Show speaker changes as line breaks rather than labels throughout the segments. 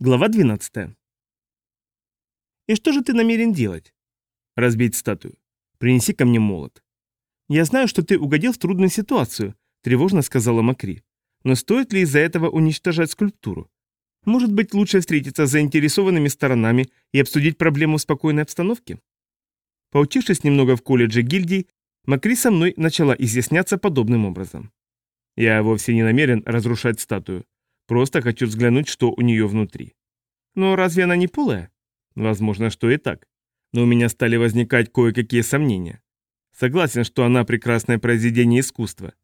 Глава 12. «И что же ты намерен делать?» «Разбить статую. Принеси ко мне молот». «Я знаю, что ты угодил в трудную ситуацию», — тревожно сказала Макри. «Но стоит ли из-за этого уничтожать скульптуру? Может быть, лучше встретиться с заинтересованными сторонами и обсудить проблему в спокойной обстановке?» Поучившись немного в колледже гильдий, Макри со мной начала изъясняться подобным образом. «Я вовсе не намерен разрушать статую. Просто хочу взглянуть, что у нее внутри. Но разве она не полая? Возможно, что и так. Но у меня стали возникать кое-какие сомнения. Согласен, что она прекрасное произведение искусства.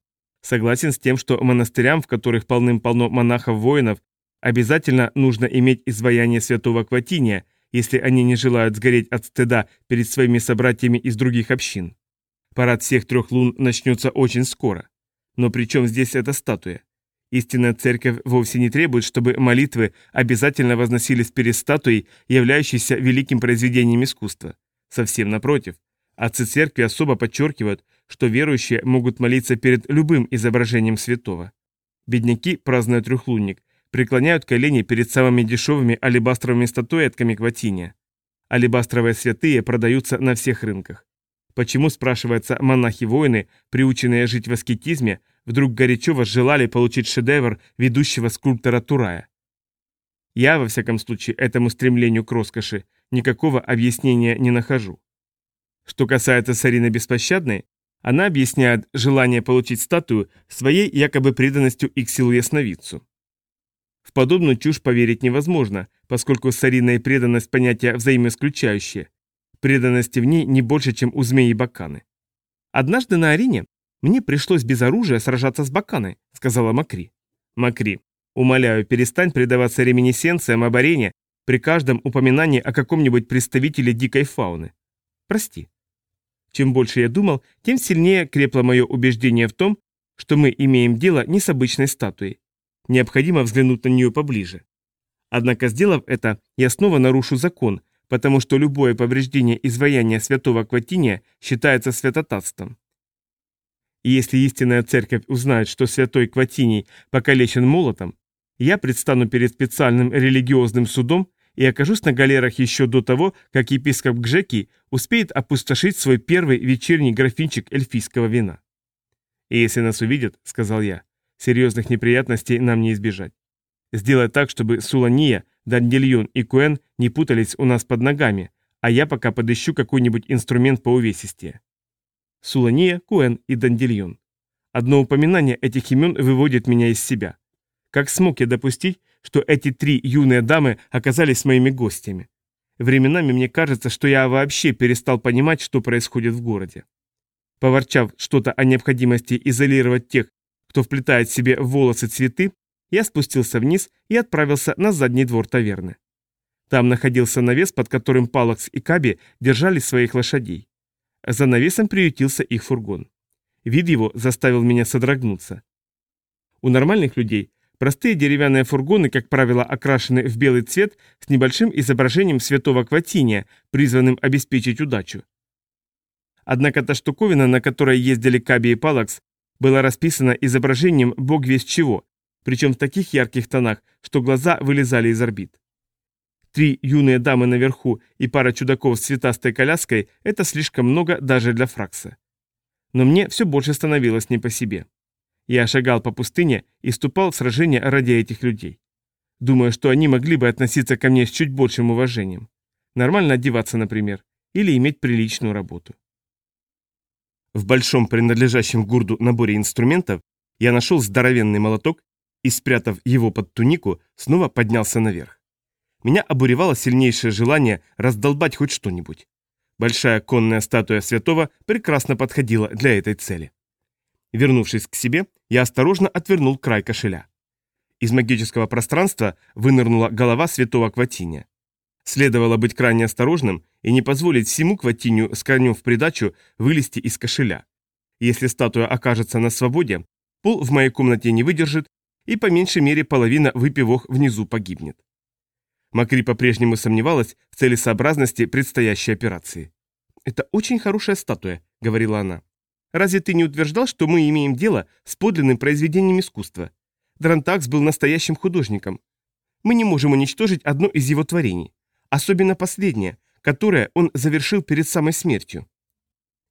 Согласен с тем, что монастырям, в которых полным-полно монахов-воинов, обязательно нужно иметь изваяние святого Кватиния, если они не желают сгореть от стыда перед своими собратьями из других общин. Парад всех трех лун начнется очень скоро. Но при чем здесь эта статуя? Истинная церковь вовсе не требует, чтобы молитвы обязательно возносились перед статуей, являющейся великим произведением искусства. Совсем напротив. Отцы церкви особо подчеркивают, что верующие могут молиться перед любым изображением святого. Бедняки, празднуя трехлунник, преклоняют колени перед самыми дешевыми алебастровыми статуэтками Кватиния. Алебастровые святые продаются на всех рынках. Почему, спрашивается, монахи-воины, приученные жить в аскетизме, вдруг горячо возжелали получить шедевр ведущего скульптора Турая. Я, во всяком случае, этому стремлению к роскоши никакого объяснения не нахожу. Что касается Сарины Беспощадной, она объясняет желание получить статую своей якобы преданностью Иксилу Ясновидцу. В подобную чушь поверить невозможно, поскольку Сарина и преданность понятия взаимоисключающие. Преданности в ней не больше, чем у змеи Баканы. Однажды на арене «Мне пришлось без оружия сражаться с Баканой», — сказала Макри. «Макри, умоляю, перестань предаваться реминесценциям об арене при каждом упоминании о каком-нибудь представителе дикой фауны. Прости». Чем больше я думал, тем сильнее крепло мое убеждение в том, что мы имеем дело не с обычной статуей. Необходимо взглянуть на нее поближе. Однако, сделав это, я снова нарушу закон, потому что любое повреждение изваяния святого Кватиния считается святотатством. И если истинная церковь узнает, что святой Кватиний покалечен молотом, я предстану перед специальным религиозным судом и окажусь на галерах еще до того, как епископ Гжеки успеет опустошить свой первый вечерний графинчик эльфийского вина. «И если нас увидят, — сказал я, — серьезных неприятностей нам не избежать. Сделай так, чтобы Сулания, Дандельон и Куэн не путались у нас под ногами, а я пока подыщу какой-нибудь инструмент по увесистее. Сулания, Куэн и Дандильон. Одно упоминание этих имен выводит меня из себя. Как смог я допустить, что эти три юные дамы оказались моими гостями? Временами мне кажется, что я вообще перестал понимать, что происходит в городе. Поворчав что-то о необходимости изолировать тех, кто вплетает себе волосы цветы, я спустился вниз и отправился на задний двор таверны. Там находился навес, под которым Палакс и Каби держали своих лошадей. За навесом приютился их фургон. Вид его заставил меня содрогнуться. У нормальных людей простые деревянные фургоны, как правило, окрашены в белый цвет с небольшим изображением святого Кватиния, призванным обеспечить удачу. Однако та штуковина, на которой ездили Каби и Палакс, была расписана изображением бог весь чего, причем в таких ярких тонах, что глаза вылезали из орбит. Три юные дамы наверху и пара чудаков с цветастой коляской – это слишком много даже для Фракса. Но мне все больше становилось не по себе. Я шагал по пустыне и ступал в сражение ради этих людей. Думаю, что они могли бы относиться ко мне с чуть большим уважением. Нормально одеваться, например, или иметь приличную работу. В большом принадлежащем гурду наборе инструментов я нашел здоровенный молоток и, спрятав его под тунику, снова поднялся наверх. Меня обуревало сильнейшее желание раздолбать хоть что-нибудь. Большая конная статуя святого прекрасно подходила для этой цели. Вернувшись к себе, я осторожно отвернул край кошеля. Из магического пространства вынырнула голова святого Кватиния. Следовало быть крайне осторожным и не позволить всему Кватинию с конем в придачу вылезти из кошеля. Если статуя окажется на свободе, пол в моей комнате не выдержит, и по меньшей мере половина выпивох внизу погибнет. Макри по-прежнему сомневалась в целесообразности предстоящей операции. «Это очень хорошая статуя», — говорила она. «Разве ты не утверждал, что мы имеем дело с подлинным произведением искусства? Дрантакс был настоящим художником. Мы не можем уничтожить одно из его творений, особенно последнее, которое он завершил перед самой смертью.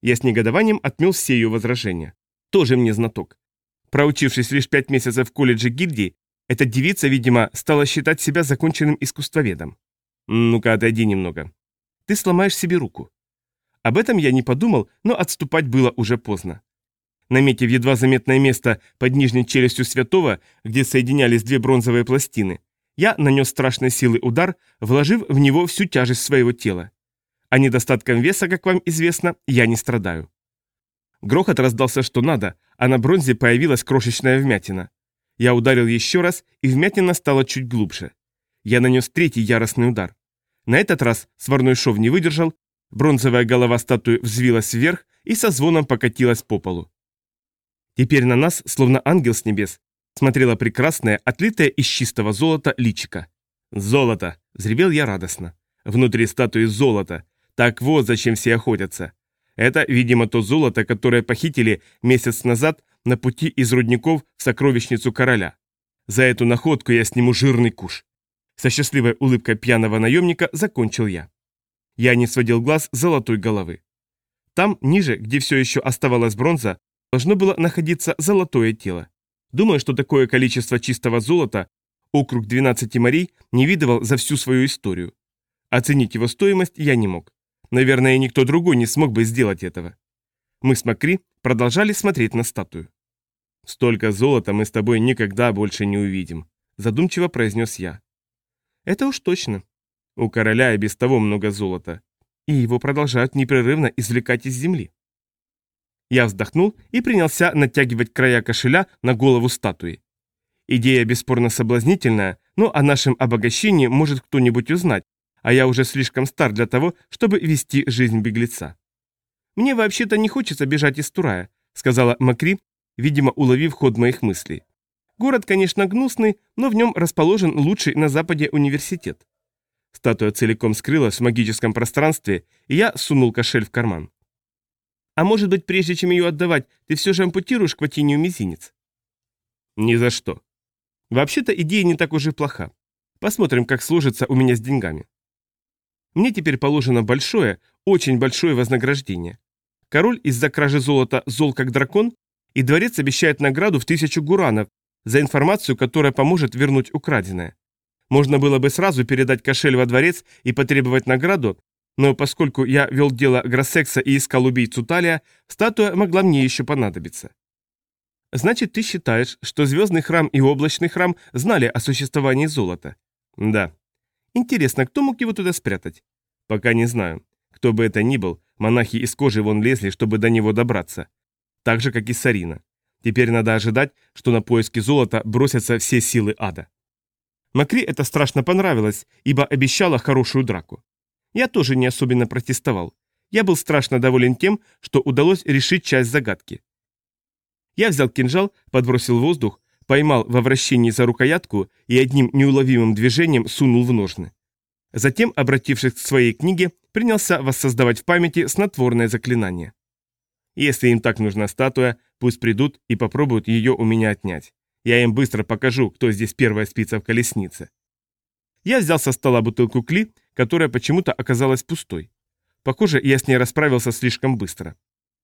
Я с негодованием отмел все ее возражения. Тоже мне знаток. Проучившись лишь пять месяцев в колледже гильдии, эта девица, видимо, стала считать себя законченным искусствоведом. Ну-ка, отойди немного. Ты сломаешь себе руку. Об этом я не подумал, но отступать было уже поздно. Наметив едва заметное место под нижней челюстью святого, где соединялись две бронзовые пластины, я нанес страшной силы удар, вложив в него всю тяжесть своего тела. А недостатком веса, как вам известно, я не страдаю. Грохот раздался что надо, а на бронзе появилась крошечная вмятина. Я ударил еще раз, и вмятина стала чуть глубже. Я нанес третий яростный удар. На этот раз сварной шов не выдержал, бронзовая голова статуи взвилась вверх и со звоном покатилась по полу. Теперь на нас, словно ангел с небес, смотрела прекрасная, отлитая из чистого золота личика. «Золото!» – взревел я радостно. «Внутри статуи золото! Так вот, зачем все охотятся! Это, видимо, то золото, которое похитили месяц назад на пути из рудников в сокровищницу короля. За эту находку я сниму жирный куш». Со счастливой улыбкой пьяного наемника закончил я. Я не сводил глаз золотой головы. Там, ниже, где все еще оставалась бронза, должно было находиться золотое тело. Думаю, что такое количество чистого золота округ 12 морей не видывал за всю свою историю. Оценить его стоимость я не мог. Наверное, никто другой не смог бы сделать этого. Мы с Макри продолжали смотреть на статую. «Столько золота мы с тобой никогда больше не увидим», задумчиво произнес я. «Это уж точно. У короля и без того много золота, и его продолжают непрерывно извлекать из земли. Я вздохнул и принялся натягивать края кошеля на голову статуи. Идея бесспорно соблазнительная, но о нашем обогащении может кто-нибудь узнать, а я уже слишком стар для того, чтобы вести жизнь беглеца. «Мне вообще-то не хочется бежать из Турая», — сказала Макри, видимо, уловив ход моих мыслей. «Город, конечно, гнусный, но в нем расположен лучший на Западе университет». Статуя целиком скрылась в магическом пространстве, и я сунул кошель в карман. А может быть, прежде чем ее отдавать, ты все же ампутируешь Кватинию мизинец? Ни за что. Вообще-то идея не так уж и плоха. Посмотрим, как сложится у меня с деньгами. Мне теперь положено большое, очень большое вознаграждение. Король из-за кражи золота зол как дракон, и дворец обещает награду в тысячу гуранов за информацию, которая поможет вернуть украденное. Можно было бы сразу передать кошель во дворец и потребовать награду, но поскольку я вел дело Гроссекса и искал убийцу Талия, статуя могла мне еще понадобиться. Значит, ты считаешь, что Звездный храм и Облачный храм знали о существовании золота? Да. Интересно, кто мог его туда спрятать? Пока не знаю. Кто бы это ни был, монахи из кожи вон лезли, чтобы до него добраться. Так же, как и Сарина. Теперь надо ожидать, что на поиски золота бросятся все силы ада. Макри это страшно понравилось, ибо обещала хорошую драку. Я тоже не особенно протестовал. Я был страшно доволен тем, что удалось решить часть загадки. Я взял кинжал, подбросил воздух, поймал во вращении за рукоятку и одним неуловимым движением сунул в ножны. Затем, обратившись к своей книге, принялся воссоздавать в памяти снотворное заклинание. Если им так нужна статуя, пусть придут и попробуют ее у меня отнять. Я им быстро покажу, кто здесь первая спица в колеснице. Я взял со стола бутылку кли которая почему-то оказалась пустой. Похоже, я с ней расправился слишком быстро.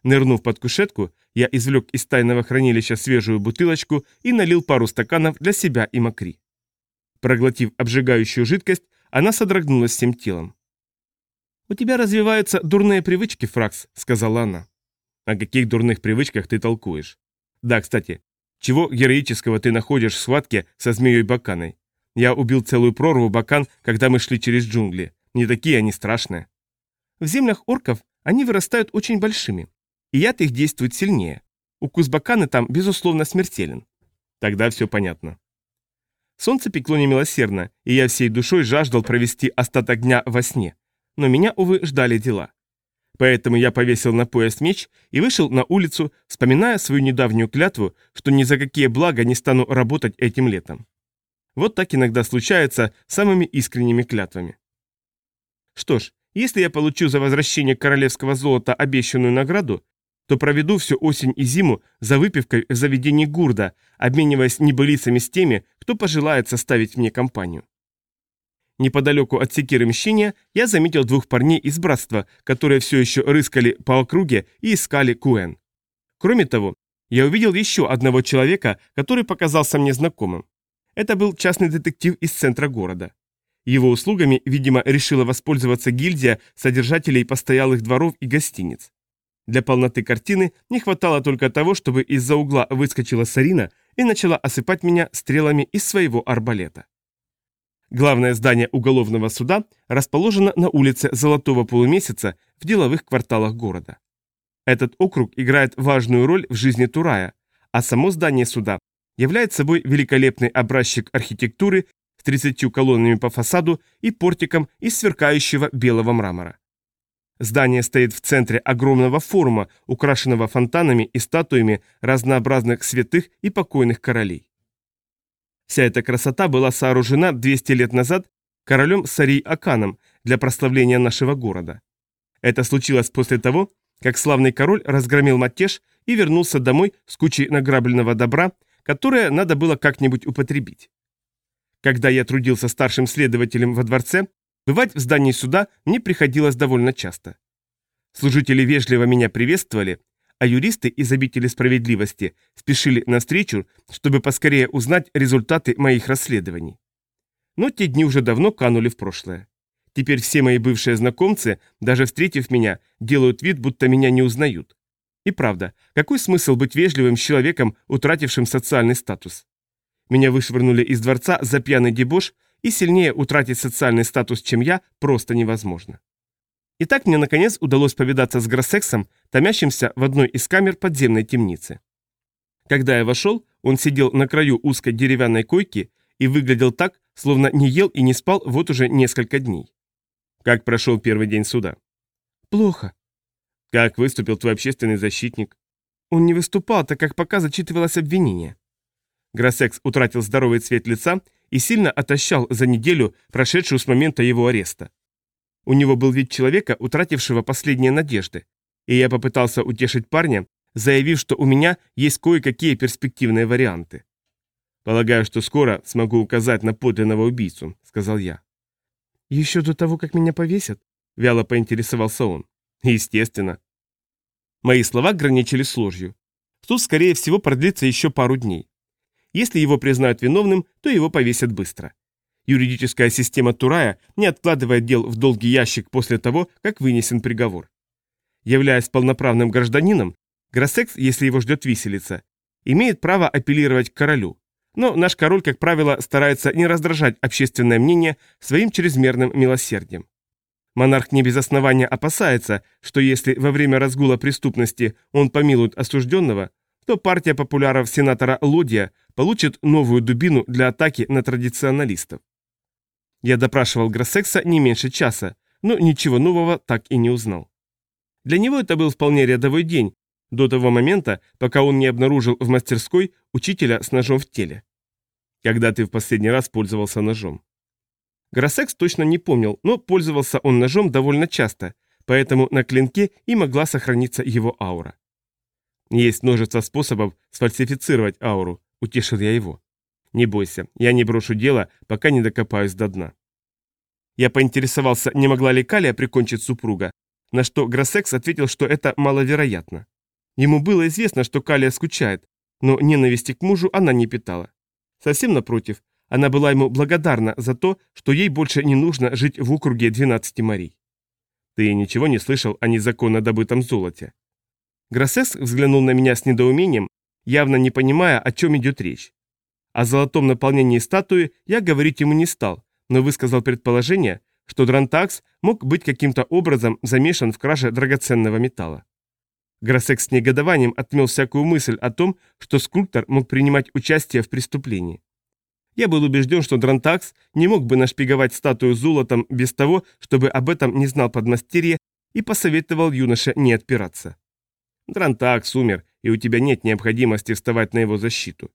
Нырнув под кушетку, я извлек из тайного хранилища свежую бутылочку и налил пару стаканов для себя и Макри. Проглотив обжигающую жидкость, она содрогнулась всем телом. «У тебя развиваются дурные привычки, Фракс», — сказала она. «О каких дурных привычках ты толкуешь? Да, кстати, чего героического ты находишь в схватке со змеей Баканой? Я убил целую прорву бакан, когда мы шли через джунгли. Не такие они страшные. В землях орков они вырастают очень большими. И яд их действует сильнее. Укус баканы там, безусловно, смертелен. Тогда все понятно. Солнце пекло немилосердно, и я всей душой жаждал провести остаток дня во сне. Но меня, увы, ждали дела. Поэтому я повесил на пояс меч и вышел на улицу, вспоминая свою недавнюю клятву, что ни за какие блага не стану работать этим летом. Вот так иногда случается самыми искренними клятвами. Что ж, если я получу за возвращение королевского золота обещанную награду, то проведу всю осень и зиму за выпивкой в заведении Гурда, обмениваясь небылицами с теми, кто пожелает составить мне компанию. Неподалеку от секиры мщения я заметил двух парней из братства, которые все еще рыскали по округе и искали Куэн. Кроме того, я увидел еще одного человека, который показался мне знакомым. Это был частный детектив из центра города. Его услугами, видимо, решила воспользоваться гильдия содержателей постоялых дворов и гостиниц. Для полноты картины не хватало только того, чтобы из-за угла выскочила Сарина и начала осыпать меня стрелами из своего арбалета. Главное здание уголовного суда расположено на улице Золотого полумесяца в деловых кварталах города. Этот округ играет важную роль в жизни Турая, а само здание суда является собой великолепный образчик архитектуры с 30 колоннами по фасаду и портиком из сверкающего белого мрамора. Здание стоит в центре огромного форума, украшенного фонтанами и статуями разнообразных святых и покойных королей. Вся эта красота была сооружена 200 лет назад королем Сарий Аканом для прославления нашего города. Это случилось после того, как славный король разгромил матеж и вернулся домой с кучей награбленного добра, которое надо было как-нибудь употребить. Когда я трудился старшим следователем во дворце, бывать в здании суда мне приходилось довольно часто. Служители вежливо меня приветствовали, а юристы из обители справедливости спешили навстречу, чтобы поскорее узнать результаты моих расследований. Но те дни уже давно канули в прошлое. Теперь все мои бывшие знакомцы, даже встретив меня, делают вид, будто меня не узнают. И правда, какой смысл быть вежливым с человеком, утратившим социальный статус? Меня вышвырнули из дворца за пьяный дебош, и сильнее утратить социальный статус, чем я, просто невозможно. Итак, мне наконец удалось повидаться с Гроссексом, томящимся в одной из камер подземной темницы. Когда я вошел, он сидел на краю узкой деревянной койки и выглядел так, словно не ел и не спал вот уже несколько дней. Как прошел первый день суда?
Плохо.
Как выступил твой общественный защитник?
Он не выступал, так как пока зачитывалось обвинение.
Гроссекс утратил здоровый цвет лица и сильно отощал за неделю, прошедшую с момента его ареста. У него был вид человека, утратившего последние надежды, и я попытался утешить парня, заявив, что у меня есть кое-какие перспективные варианты. «Полагаю, что скоро смогу указать на подлинного убийцу», — сказал я.
«Еще до того, как меня повесят?»
— вяло поинтересовался он. «Естественно». Мои слова граничили с ложью. Суд, скорее всего, продлится еще пару дней. Если его признают виновным, то его повесят быстро. Юридическая система Турая не откладывает дел в долгий ящик после того, как вынесен приговор. Являясь полноправным гражданином, Гроссекс, если его ждет виселица, имеет право апеллировать к королю. Но наш король, как правило, старается не раздражать общественное мнение своим чрезмерным милосердием. Монарх не без основания опасается, что если во время разгула преступности он помилует осужденного, то партия популяров сенатора Лодия получит новую дубину для атаки на традиционалистов. Я допрашивал Гроссекса не меньше часа, но ничего нового так и не узнал. Для него это был вполне рядовой день, до того момента, пока он не обнаружил в мастерской учителя с ножом в теле. Когда ты в последний раз пользовался ножом? Гроссекс точно не помнил, но пользовался он ножом довольно часто, поэтому на клинке и могла сохраниться его аура. Есть множество способов сфальсифицировать ауру, утешил я его. Не бойся, я не брошу дело, пока не докопаюсь до дна. Я поинтересовался, не могла ли Калия прикончить супруга, на что Гроссекс ответил, что это маловероятно. Ему было известно, что Калия скучает, но ненависти к мужу она не питала. Совсем напротив, она была ему благодарна за то, что ей больше не нужно жить в округе 12 морей. Ты ничего не слышал о незаконно добытом золоте? Гроссекс взглянул на меня с недоумением, явно не понимая, о чем идет речь. О золотом наполнении статуи я говорить ему не стал, но высказал предположение, что Дрантакс мог быть каким-то образом замешан в краже драгоценного металла. Гроссекс с негодованием отмел всякую мысль о том, что скульптор мог принимать участие в преступлении. Я был убежден, что Дрантакс не мог бы нашпиговать статую золотом без того, чтобы об этом не знал подмастерье, и посоветовал юноше не отпираться. Дрантакс умер, и у тебя нет необходимости вставать на его защиту.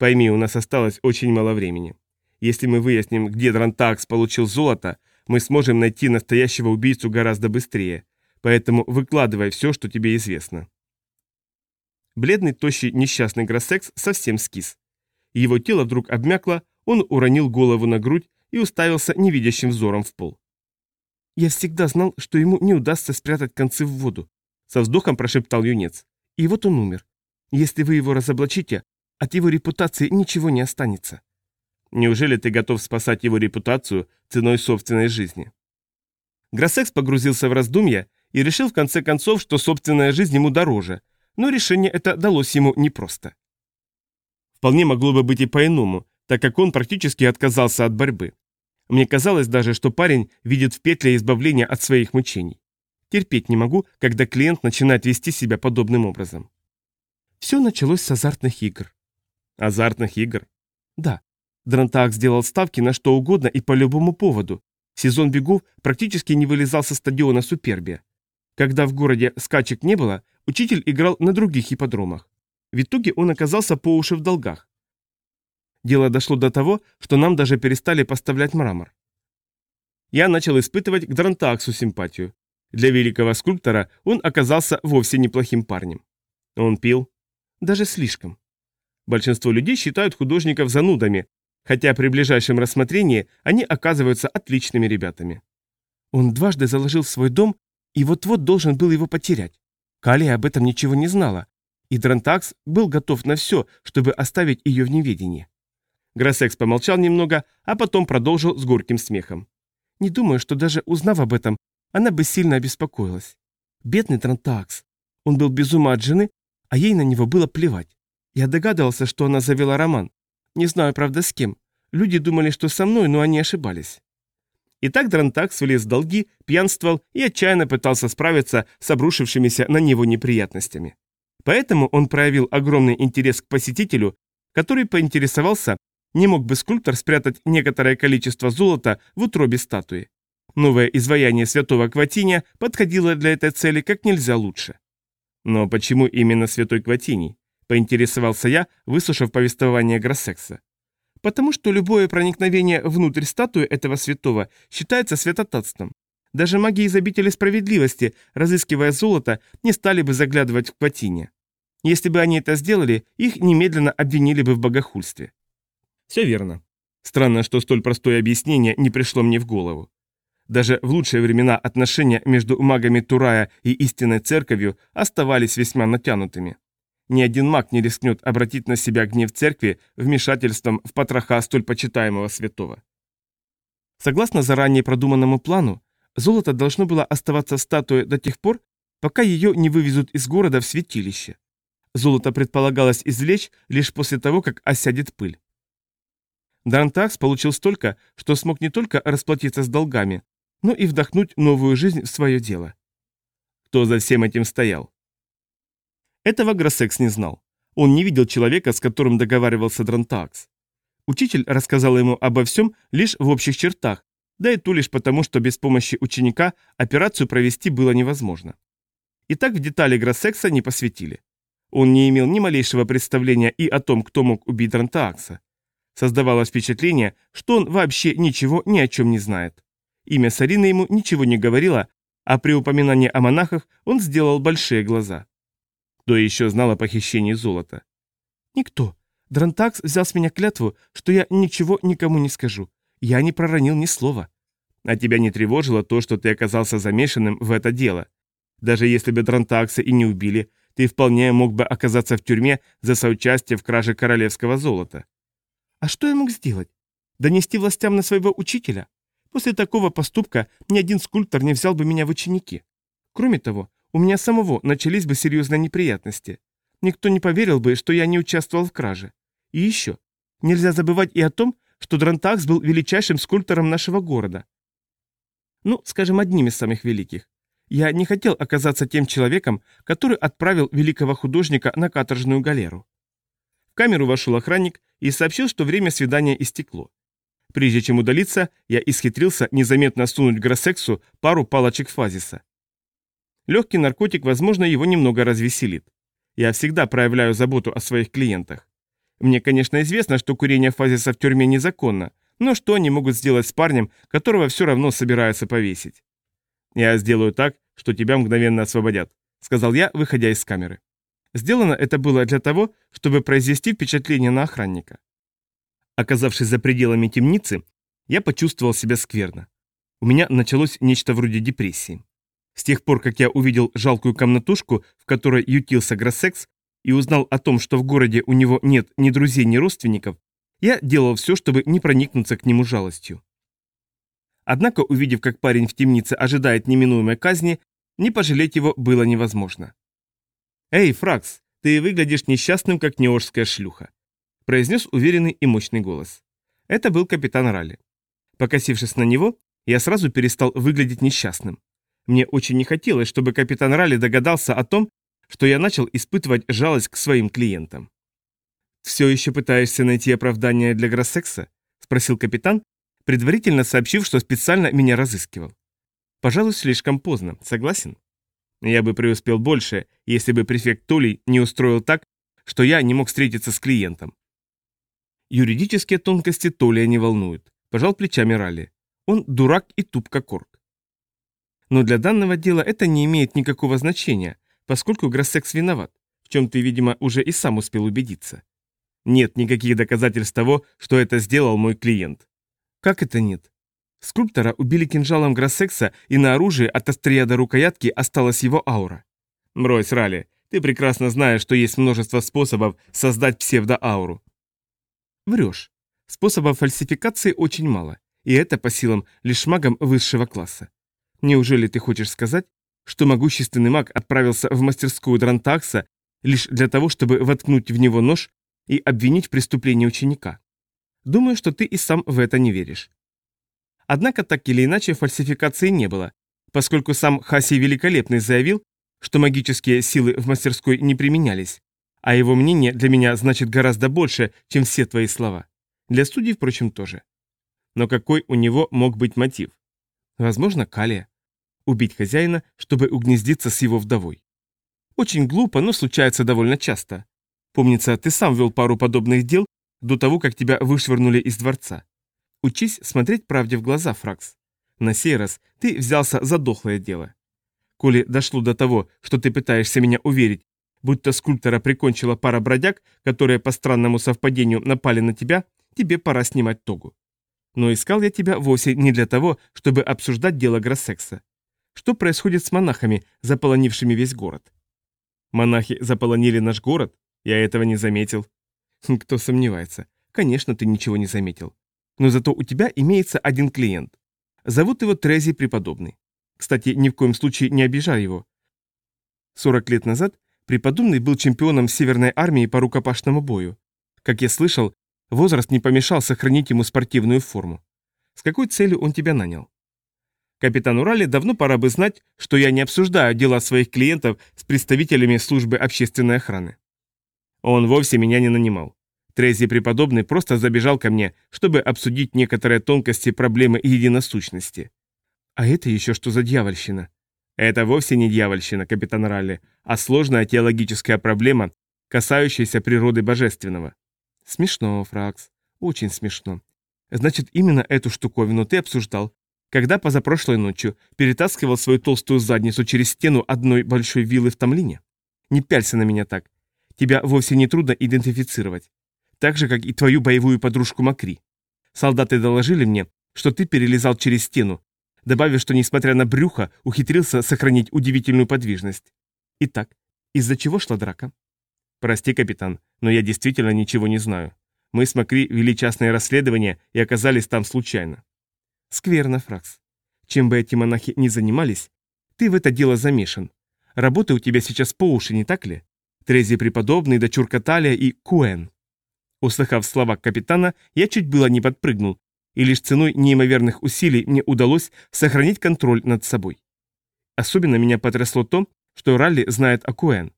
Пойми, у нас осталось очень мало времени. Если мы выясним, где Дрантакс получил золото, мы сможем найти настоящего убийцу гораздо быстрее. Поэтому выкладывай все, что тебе известно. Бледный, тощий, несчастный Гроссекс совсем скис. Его тело вдруг обмякло, он уронил голову на грудь, и уставился невидящим взором в пол. «Я всегда знал, что ему не удастся спрятать концы в воду», — со вздохом прошептал юнец. «И вот он умер. Если вы его разоблачите, от его репутации ничего не останется». «Неужели ты готов спасать его репутацию ценой собственной жизни?» Гроссекс погрузился в раздумья и решил в конце концов, что собственная жизнь ему дороже, но решение это далось ему непросто. Вполне могло бы быть и по-иному, так как он практически отказался от борьбы. Мне казалось даже, что парень видит в петле избавления от своих мучений. Терпеть не могу, когда клиент начинает вести себя подобным образом. Все началось с азартных игр. Азартных игр? Да. Дрантак сделал ставки на что угодно и по любому поводу. Сезон бегов практически не вылезал со стадиона Супербия. Когда в городе скачек не было, учитель играл на других ипподромах. В итоге он оказался по уши в долгах. Дело дошло до того, что нам даже перестали поставлять мрамор. Я начал испытывать к Дрантаксу симпатию. Для великого скульптора он оказался вовсе неплохим парнем. Он пил. Даже слишком. Большинство людей считают художников занудами, хотя при ближайшем рассмотрении они оказываются отличными ребятами. Он дважды заложил свой дом и вот-вот должен был его потерять. Калия об этом ничего не знала, и Дрантакс был готов на все, чтобы оставить ее в неведении. Гроссекс помолчал немного, а потом продолжил с горьким смехом. Не думаю, что даже узнав об этом, она бы сильно обеспокоилась. Бедный Трантакс. Он был без ума от жены, а ей на него было плевать. Я догадывался, что она завела роман. Не знаю, правда, с кем. Люди думали, что со мной, но они ошибались. Итак, Дрантакс влез в долги, пьянствовал и отчаянно пытался справиться с обрушившимися на него неприятностями. Поэтому он проявил огромный интерес к посетителю, который поинтересовался, не мог бы скульптор спрятать некоторое количество золота в утробе статуи. Новое изваяние святого Кватиния подходило для этой цели как нельзя лучше. Но почему именно святой Кватиний? Поинтересовался я, выслушав повествование Гроссекса. Потому что любое проникновение внутрь статуи этого святого считается святотатством. Даже маги из обители справедливости, разыскивая золото, не стали бы заглядывать в Кватиния. Если бы они это сделали, их немедленно обвинили бы в богохульстве. Все верно. Странно, что столь простое объяснение не пришло мне в голову. Даже в лучшие времена отношения между магами Турая и истинной церковью оставались весьма натянутыми. Ни один маг не рискнет обратить на себя гнев церкви вмешательством в потроха столь почитаемого святого. Согласно заранее продуманному плану, золото должно было оставаться в статуе до тех пор, пока ее не вывезут из города в святилище. Золото предполагалось извлечь лишь после того, как осядет пыль. Дантакс получил столько, что смог не только расплатиться с долгами, но и вдохнуть новую жизнь в свое дело. Кто за всем этим стоял? Этого Гроссекс не знал. Он не видел человека, с которым договаривался Дрантакс. Учитель рассказал ему обо всем лишь в общих чертах, да и то лишь потому, что без помощи ученика операцию провести было невозможно. И так в детали Гроссекса не посвятили. Он не имел ни малейшего представления и о том, кто мог убить Дрантаакса. Создавалось впечатление, что он вообще ничего ни о чем не знает. Имя Сарины ему ничего не говорило, а при упоминании о монахах он сделал большие глаза. Кто еще знал о похищении золота? Никто. Дрантакс взял с меня клятву, что я ничего никому не скажу. Я не проронил ни слова. А тебя не тревожило то, что ты оказался замешанным в это дело? Даже если бы Дрантакса и не убили, ты вполне мог бы оказаться в тюрьме за соучастие в краже королевского золота. А что я мог сделать? Донести властям на своего учителя? После такого поступка ни один скульптор не взял бы меня в ученики. Кроме того, у меня самого начались бы серьезные неприятности. Никто не поверил бы, что я не участвовал в краже. И еще. Нельзя забывать и о том, что Дрантакс был величайшим скульптором нашего города. Ну, скажем, одним из самых великих. Я не хотел оказаться тем человеком, который отправил великого художника на каторжную галеру. В камеру вошел охранник и сообщил, что время свидания истекло. Прежде чем удалиться, я исхитрился незаметно сунуть Гроссексу пару палочек фазиса. Легкий наркотик, возможно, его немного развеселит. Я всегда проявляю заботу о своих клиентах. Мне, конечно, известно, что курение фазиса в тюрьме незаконно, но что они могут сделать с парнем, которого все равно собираются повесить? Я сделаю так, что тебя мгновенно освободят, сказал я, выходя из камеры. Сделано это было для того, чтобы произвести впечатление на охранника. Оказавшись за пределами темницы, Я почувствовал себя скверно. У меня началось нечто вроде депрессии. С тех пор, как я увидел жалкую комнатушку, в которой ютился Гроссекс, и узнал о том, что в городе у него нет ни друзей, ни родственников, я делал все, чтобы не проникнуться к нему жалостью. Однако, увидев, как парень в темнице ожидает неминуемой казни, не пожалеть его было невозможно. «Эй, Фракс, ты выглядишь несчастным, как неожская шлюха», произнес уверенный и мощный голос. Это был капитан Ралли. Покосившись на него, я сразу перестал выглядеть несчастным. Мне очень не хотелось, чтобы капитан Ралли догадался о том, что я начал испытывать жалость к своим клиентам. «Все еще пытаешься найти оправдание для Гроссекса?» – спросил капитан, предварительно сообщив, что специально меня разыскивал. «Пожалуй, слишком поздно, согласен?» Я бы преуспел больше, если бы префект Толей не устроил так, что я не мог встретиться с клиентом. Юридические тонкости Толия не волнуют, пожал плечами Ралли. Он дурак и туп как корк. Но для данного дела это не имеет никакого значения, поскольку Гроссекс виноват, в чем ты, видимо, уже и сам успел убедиться. Нет никаких доказательств того, что это сделал мой клиент. Как это нет? Скульптора убили кинжалом Гроссекса, и на оружии от острия до рукоятки осталась его аура. Брось, Ралли, ты прекрасно знаешь, что есть множество способов создать псевдоауру. Врешь. Способов фальсификации очень мало, и это по силам лишь магам высшего класса. Неужели ты хочешь сказать, что могущественный маг отправился в мастерскую Дрантакса лишь для того, чтобы воткнуть в него нож и обвинить в преступлении ученика? Думаю, что ты и сам в это не веришь. Однако так или иначе фальсификации не было, поскольку сам Хаси Великолепный заявил, что магические силы в мастерской не применялись, а его мнение для меня значит гораздо больше, чем все твои слова. Для судей, впрочем, тоже. Но какой у него мог быть мотив? Возможно, Калия. Убить хозяина, чтобы угнездиться с его вдовой. Очень глупо, но случается довольно часто. Помнится, ты сам вел пару подобных дел до того, как тебя вышвырнули из дворца. Учись смотреть правде в глаза, Фракс. На сей раз ты взялся за дохлое дело. Коли дошло до того, что ты пытаешься меня уверить, будто скульптора прикончила пара бродяг, которые по странному совпадению напали на тебя, тебе пора снимать тогу. Но искал я тебя вовсе не для того, чтобы обсуждать дело Гроссекса. Что происходит с монахами, заполонившими весь город? Монахи заполонили наш город? Я этого не заметил. Кто сомневается. Конечно, ты ничего не заметил. Но зато у тебя имеется один клиент. Зовут его Трези Преподобный. Кстати, ни в коем случае не обижай его. 40 лет назад Преподобный был чемпионом Северной армии по рукопашному бою. Как я слышал, возраст не помешал сохранить ему спортивную форму. С какой целью он тебя нанял? Капитан Урали давно пора бы знать, что я не обсуждаю дела своих клиентов с представителями службы общественной охраны. Он вовсе меня не нанимал. Трези преподобный просто забежал ко мне, чтобы обсудить некоторые тонкости проблемы единосущности. А это еще что за дьявольщина? Это вовсе не дьявольщина, капитан Ралли, а сложная теологическая проблема, касающаяся природы божественного. Смешно, Фракс, очень смешно. Значит, именно эту штуковину ты обсуждал, когда позапрошлой ночью перетаскивал свою толстую задницу через стену одной большой виллы в Тамлине? Не пялься на меня так. Тебя вовсе не трудно идентифицировать так же, как и твою боевую подружку Макри. Солдаты доложили мне, что ты перелезал через стену, добавив, что, несмотря на брюхо, ухитрился сохранить удивительную подвижность. Итак, из-за чего шла драка? Прости, капитан, но я действительно ничего не знаю. Мы с Макри вели частное расследование и оказались там случайно. Скверно, Фракс. Чем бы эти монахи ни занимались, ты в это дело замешан. Работы у тебя сейчас по уши, не так ли? Трези преподобный, дочурка Талия и Куэн. Услыхав слова капитана, я чуть было не подпрыгнул, и лишь ценой неимоверных усилий мне удалось сохранить контроль над собой. Особенно меня потрясло то, что Ралли знает о Куэн.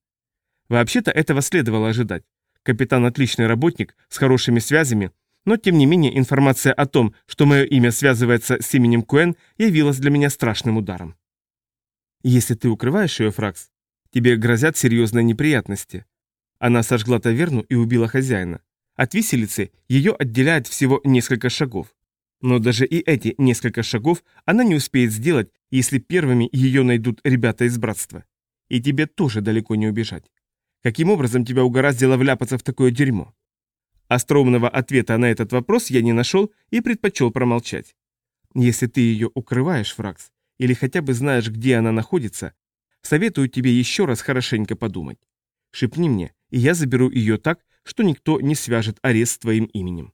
Вообще-то этого следовало ожидать. Капитан отличный работник, с хорошими связями, но тем не менее информация о том, что мое имя связывается с именем Куэн, явилась для меня страшным ударом. Если ты укрываешь ее, Фракс, тебе грозят серьезные неприятности. Она сожгла таверну и убила хозяина. От виселицы ее отделяет всего несколько шагов. Но даже и эти несколько шагов она не успеет сделать, если первыми ее найдут ребята из братства. И тебе тоже далеко не убежать. Каким образом тебя угораздило вляпаться в такое дерьмо? Остроумного ответа на этот вопрос я не нашел и предпочел промолчать. Если ты ее укрываешь, Фракс, или хотя бы знаешь, где она находится, советую тебе еще раз хорошенько подумать. Шепни мне, и я заберу ее так, что никто не свяжет арест с твоим именем.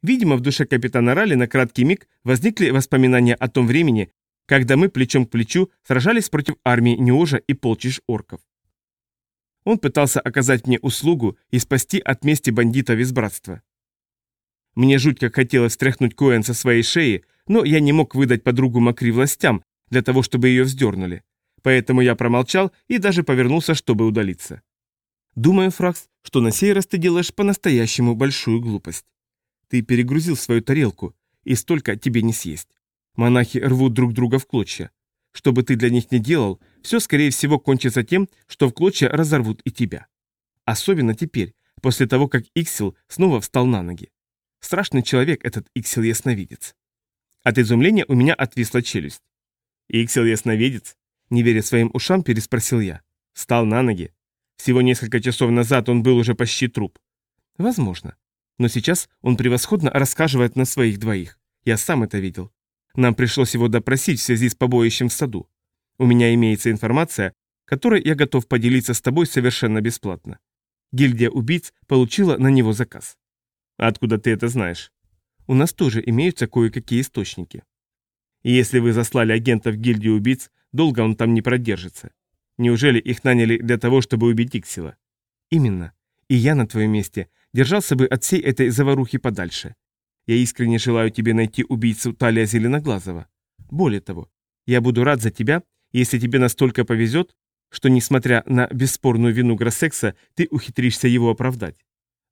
Видимо, в душе капитана Ралли на краткий миг возникли воспоминания о том времени, когда мы плечом к плечу сражались против армии Неожа и полчищ орков. Он пытался оказать мне услугу и спасти от мести бандитов из братства. Мне жуть как хотелось стряхнуть Коэн со своей шеи, но я не мог выдать подругу Макри властям для того, чтобы ее вздернули. Поэтому я промолчал и даже повернулся, чтобы удалиться. Думаю, Фракс, что на сей раз ты делаешь по-настоящему большую глупость. Ты перегрузил свою тарелку, и столько тебе не съесть. Монахи рвут друг друга в клочья. Что бы ты для них ни делал, все, скорее всего, кончится тем, что в клочья разорвут и тебя. Особенно теперь, после того, как Иксил снова встал на ноги. Страшный человек этот Иксил-ясновидец. От изумления у меня отвисла челюсть. «Иксил-ясновидец?» Не веря своим ушам, переспросил я. Встал на ноги. Всего несколько часов назад он был уже почти труп. Возможно. Но сейчас он превосходно рассказывает на своих двоих. Я сам это видел. Нам пришлось его допросить в связи с побоищем в саду. У меня имеется информация, которой я готов поделиться с тобой совершенно бесплатно. Гильдия убийц получила на него заказ. Откуда ты это знаешь? У нас тоже имеются кое-какие источники. Если вы заслали агентов гильдию убийц, долго он там не продержится. Неужели их наняли для того, чтобы убить Иксила? Именно. И я на твоем месте держался бы от всей этой заварухи подальше. Я искренне желаю тебе найти убийцу Талия Зеленоглазого. Более того, я буду рад за тебя, если тебе настолько повезет, что, несмотря на бесспорную вину Гроссекса, ты ухитришься его оправдать.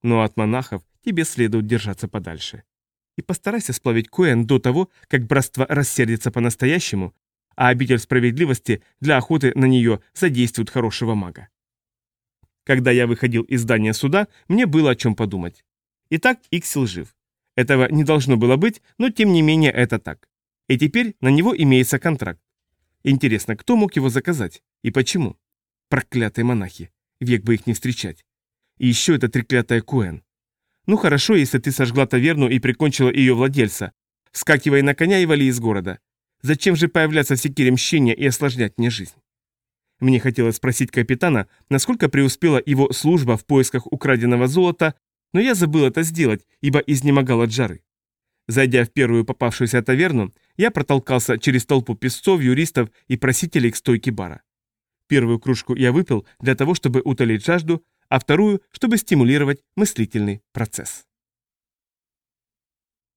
Но от монахов тебе следует держаться подальше. И постарайся сплавить Коэн до того, как братство рассердится по-настоящему, а обитель справедливости для охоты на нее задействует хорошего мага. Когда я выходил из здания суда, мне было о чем подумать. Итак, Иксил жив. Этого не должно было быть, но тем не менее это так. И теперь на него имеется контракт. Интересно, кто мог его заказать и почему? Проклятые монахи. Век бы их не встречать. И еще эта треклятая Куэн. Ну хорошо, если ты сожгла таверну и прикончила ее владельца. Скакивай на коня и вали из города. Зачем же появляться в секире мщения и осложнять мне жизнь? Мне хотелось спросить капитана, насколько преуспела его служба в поисках украденного золота, но я забыл это сделать, ибо изнемогал от жары. Зайдя в первую попавшуюся таверну, я протолкался через толпу песцов, юристов и просителей к стойке бара. Первую кружку я выпил для того, чтобы утолить жажду, а вторую, чтобы стимулировать мыслительный процесс.